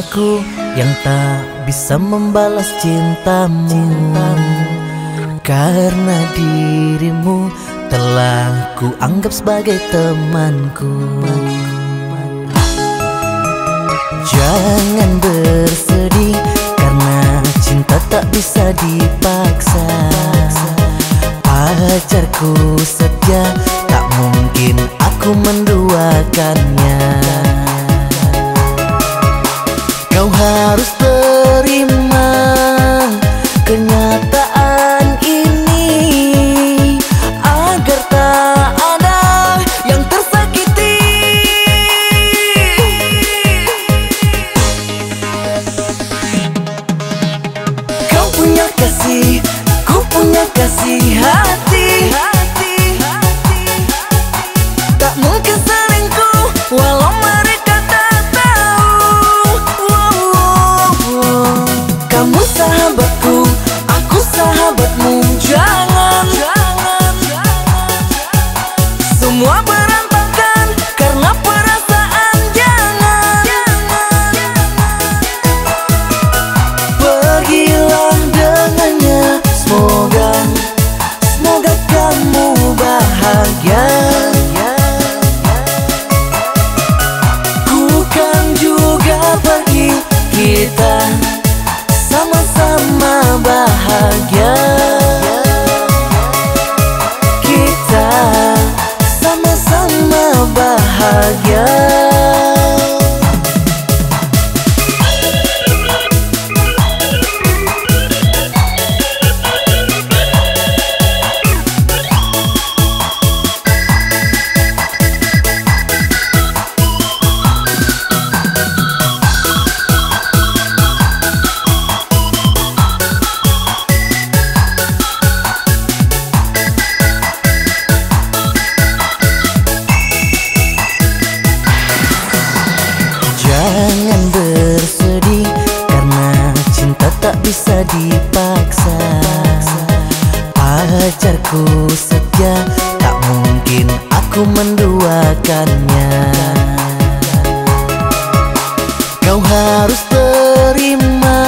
aku yang tak bisa membalas cintamu. Karena dirimu telah ku anggap sebagai temanku. Jangan bersedih karena cinta tak bisa dipaksa. Pacarku setia Jangan bersedih Karena cinta tak bisa dipaksa. Pacarku setia Tak mungkin aku menduakannya. Kau harus terima